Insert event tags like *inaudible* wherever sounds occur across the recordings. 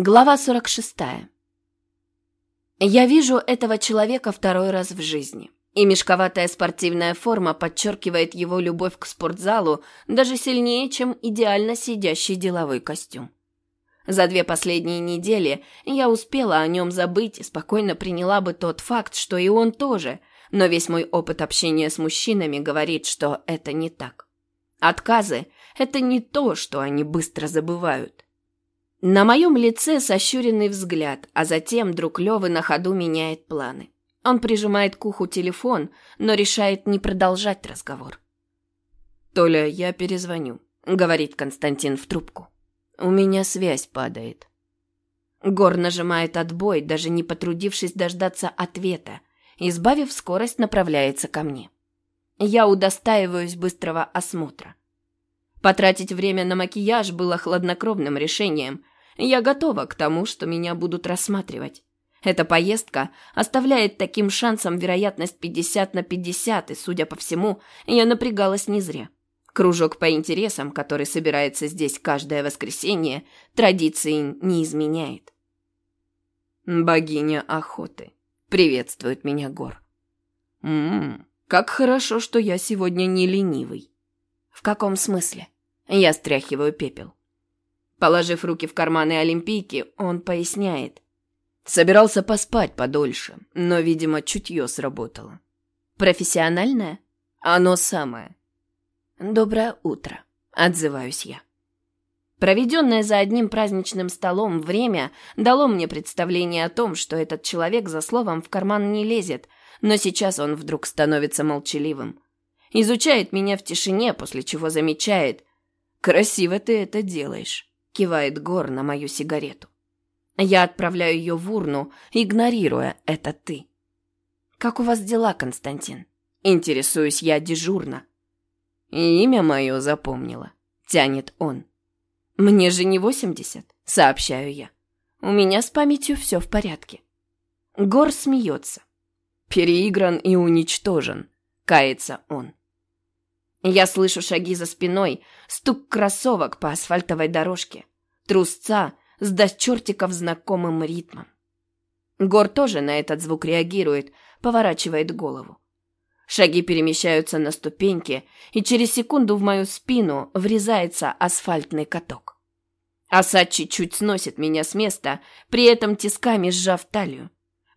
Глава 46. Я вижу этого человека второй раз в жизни, и мешковатая спортивная форма подчеркивает его любовь к спортзалу даже сильнее, чем идеально сидящий деловой костюм. За две последние недели я успела о нем забыть и спокойно приняла бы тот факт, что и он тоже, но весь мой опыт общения с мужчинами говорит, что это не так. Отказы – это не то, что они быстро забывают. На моем лице сощуренный взгляд, а затем друг Лёвы на ходу меняет планы. Он прижимает к уху телефон, но решает не продолжать разговор. «Толя, я перезвоню», — говорит Константин в трубку. «У меня связь падает». Гор нажимает отбой, даже не потрудившись дождаться ответа, избавив скорость, направляется ко мне. Я удостаиваюсь быстрого осмотра. Потратить время на макияж было хладнокровным решением. Я готова к тому, что меня будут рассматривать. Эта поездка оставляет таким шансом вероятность 50 на 50, и, судя по всему, я напрягалась не зря. Кружок по интересам, который собирается здесь каждое воскресенье, традиции не изменяет. «Богиня охоты», — приветствует меня Гор. «Ммм, как хорошо, что я сегодня не ленивый». «В каком смысле?» Я стряхиваю пепел. Положив руки в карманы Олимпийки, он поясняет. Собирался поспать подольше, но, видимо, чутье сработало. «Профессиональное?» «Оно самое». «Доброе утро», — отзываюсь я. Проведенное за одним праздничным столом время дало мне представление о том, что этот человек за словом в карман не лезет, но сейчас он вдруг становится молчаливым. Изучает меня в тишине, после чего замечает. «Красиво ты это делаешь», — кивает Гор на мою сигарету. Я отправляю ее в урну, игнорируя это «ты». «Как у вас дела, Константин?» Интересуюсь я дежурно. «Имя мое запомнила», — тянет он. «Мне же не восемьдесят», — сообщаю я. «У меня с памятью все в порядке». Гор смеется. «Переигран и уничтожен», — кается он. Я слышу шаги за спиной, стук кроссовок по асфальтовой дорожке, трусца с до чертиков знакомым ритмом. Гор тоже на этот звук реагирует, поворачивает голову. Шаги перемещаются на ступеньки, и через секунду в мою спину врезается асфальтный каток. Асачи чуть сносит меня с места, при этом тисками сжав талию.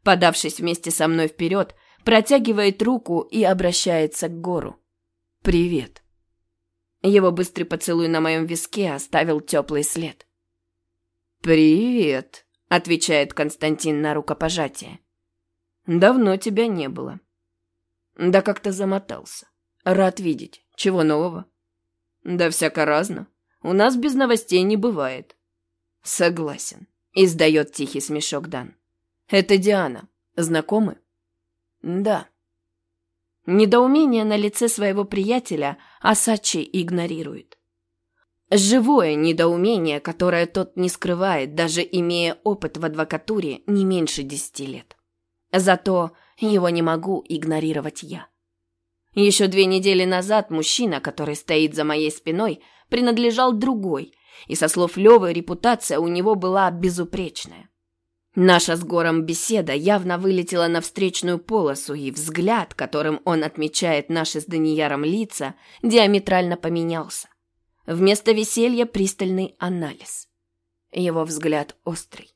Подавшись вместе со мной вперед, протягивает руку и обращается к гору. «Привет». Его быстрый поцелуй на моем виске оставил теплый след. «Привет», — отвечает Константин на рукопожатие. «Давно тебя не было». «Да как-то замотался. Рад видеть. Чего нового?» «Да всяко разно. У нас без новостей не бывает». «Согласен», — издает тихий смешок Дан. «Это Диана. Знакомы?» «Да», Недоумение на лице своего приятеля Асачи игнорирует. Живое недоумение, которое тот не скрывает, даже имея опыт в адвокатуре не меньше десяти лет. Зато его не могу игнорировать я. Еще две недели назад мужчина, который стоит за моей спиной, принадлежал другой, и, со слов Левы, репутация у него была безупречная. Наша с Гором беседа явно вылетела на встречную полосу, и взгляд, которым он отмечает наши с Данияром лица, диаметрально поменялся. Вместо веселья пристальный анализ. Его взгляд острый.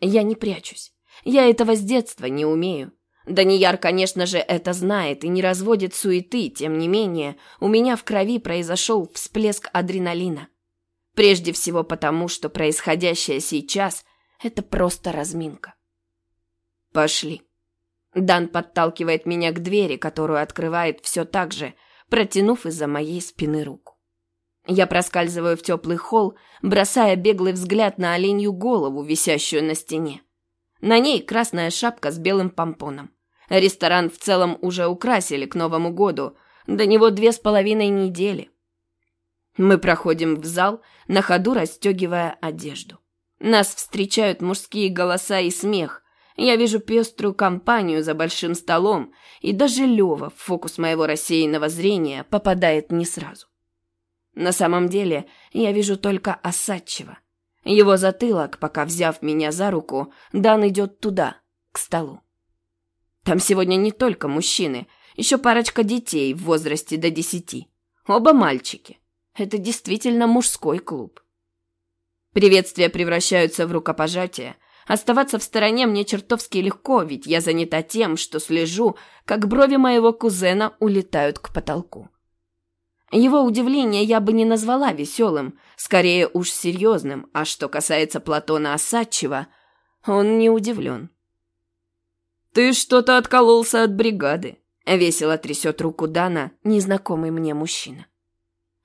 Я не прячусь. Я этого с детства не умею. Данияр, конечно же, это знает и не разводит суеты, тем не менее, у меня в крови произошел всплеск адреналина. Прежде всего потому, что происходящее сейчас это просто разминка. Пошли. Дан подталкивает меня к двери, которую открывает все так же, протянув из-за моей спины руку. Я проскальзываю в теплый холл, бросая беглый взгляд на оленью голову, висящую на стене. На ней красная шапка с белым помпоном. Ресторан в целом уже украсили к Новому году, до него две с половиной недели. Мы проходим в зал, на ходу расстегивая одежду. Нас встречают мужские голоса и смех. Я вижу пеструю компанию за большим столом, и даже Лева в фокус моего рассеянного зрения попадает не сразу. На самом деле я вижу только Осадчего. Его затылок, пока взяв меня за руку, Дан идет туда, к столу. Там сегодня не только мужчины, еще парочка детей в возрасте до десяти. Оба мальчики. Это действительно мужской клуб. Приветствия превращаются в рукопожатие. Оставаться в стороне мне чертовски легко, ведь я занята тем, что слежу, как брови моего кузена улетают к потолку. Его удивление я бы не назвала веселым, скорее уж серьезным, а что касается Платона Осадчева, он не удивлен. «Ты что-то откололся от бригады», — весело трясет руку Дана, незнакомый мне мужчина.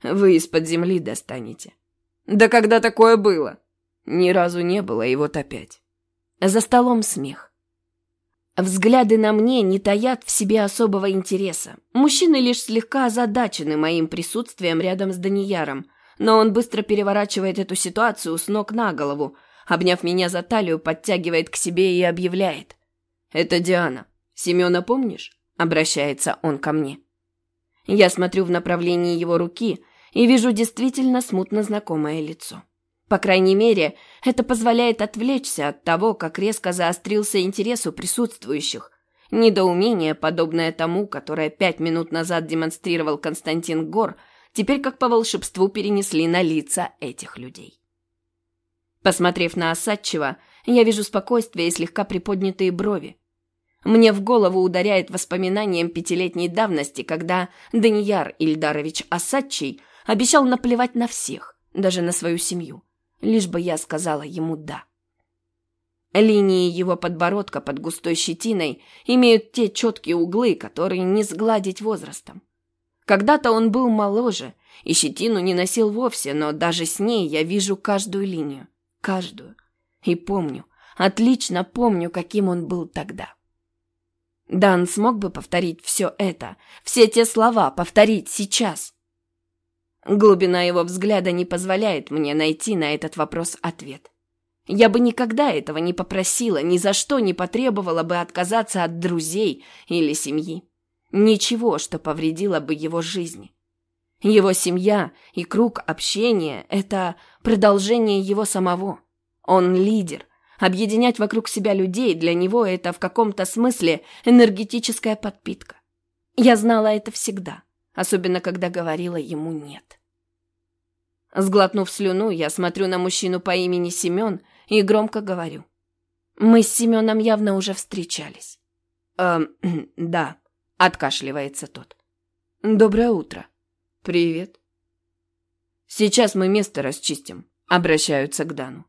«Вы из-под земли достанете». «Да когда такое было?» «Ни разу не было, и вот опять». За столом смех. Взгляды на мне не таят в себе особого интереса. Мужчины лишь слегка озадачены моим присутствием рядом с Данияром, но он быстро переворачивает эту ситуацию с ног на голову, обняв меня за талию, подтягивает к себе и объявляет. «Это Диана. Семена помнишь?» — обращается он ко мне. Я смотрю в направлении его руки и вижу действительно смутно знакомое лицо. По крайней мере, это позволяет отвлечься от того, как резко заострился интерес у присутствующих. Недоумение, подобное тому, которое пять минут назад демонстрировал Константин Гор, теперь как по волшебству перенесли на лица этих людей. Посмотрев на Осадчева, я вижу спокойствие и слегка приподнятые брови. Мне в голову ударяет воспоминанием пятилетней давности, когда Данияр Ильдарович Осадчий обещал наплевать на всех, даже на свою семью, лишь бы я сказала ему «да». Линии его подбородка под густой щетиной имеют те четкие углы, которые не сгладить возрастом. Когда-то он был моложе и щетину не носил вовсе, но даже с ней я вижу каждую линию, каждую. И помню, отлично помню, каким он был тогда. Дан смог бы повторить все это, все те слова повторить сейчас. Глубина его взгляда не позволяет мне найти на этот вопрос ответ. Я бы никогда этого не попросила, ни за что не потребовала бы отказаться от друзей или семьи. Ничего, что повредило бы его жизни. Его семья и круг общения – это продолжение его самого. Он лидер. Объединять вокруг себя людей для него – это в каком-то смысле энергетическая подпитка. Я знала это всегда особенно когда говорила ему «нет». Сглотнув слюну, я смотрю на мужчину по имени Семен и громко говорю. Мы с Семеном явно уже встречались. «Эм, *clears throat* да», — откашливается тот. «Доброе утро». «Привет». «Сейчас мы место расчистим», — обращаются к Дану.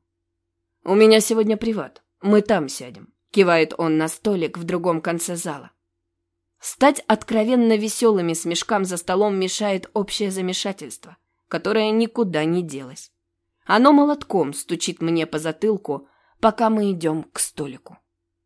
«У меня сегодня приват. Мы там сядем», — кивает он на столик в другом конце зала. Стать откровенно веселыми смешкам за столом мешает общее замешательство, которое никуда не делось. Оно молотком стучит мне по затылку, пока мы идем к столику.